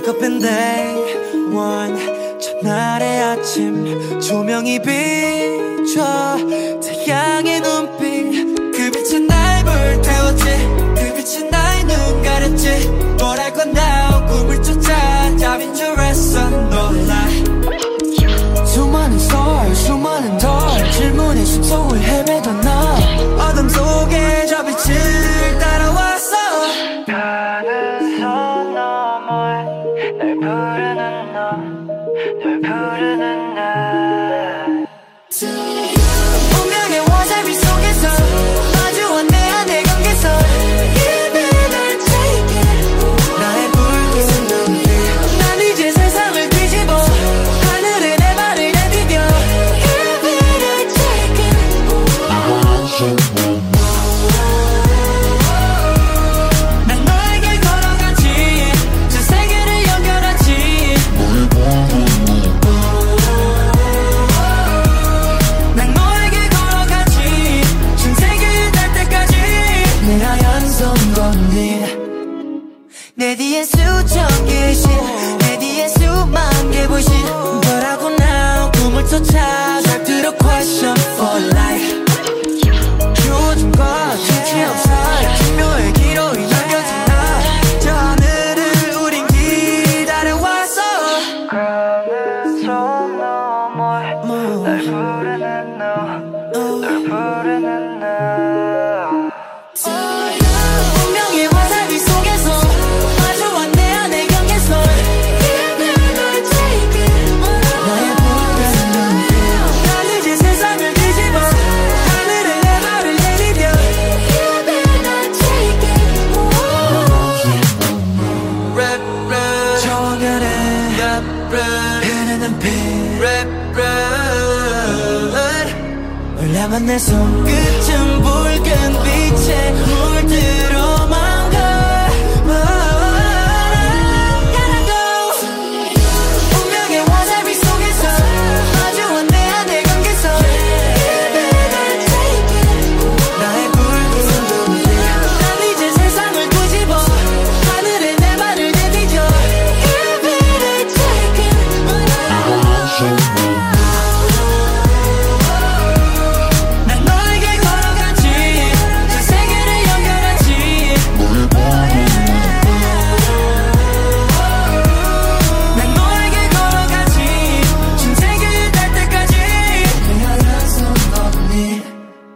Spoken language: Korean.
Sunday one. 첫날의 아침 조명이 비춰 태양의 눈빛 널 부르는 하얀 손 건넨 내 뒤에 수천 개의 신내 뒤에 수만 개 불신 But I 꿈을 쫓아 잘 들어 question for life. 요즘과 끝이 없어 기묘의 기로 여겨진 나저 하늘을 우린 기다려왔어. 가는 선 너머에 널 부르는 너널 부르는 랩, 랩 흐르는 피 랩, 랩 놀라만 내 손끝은 붉은 빛에 물들어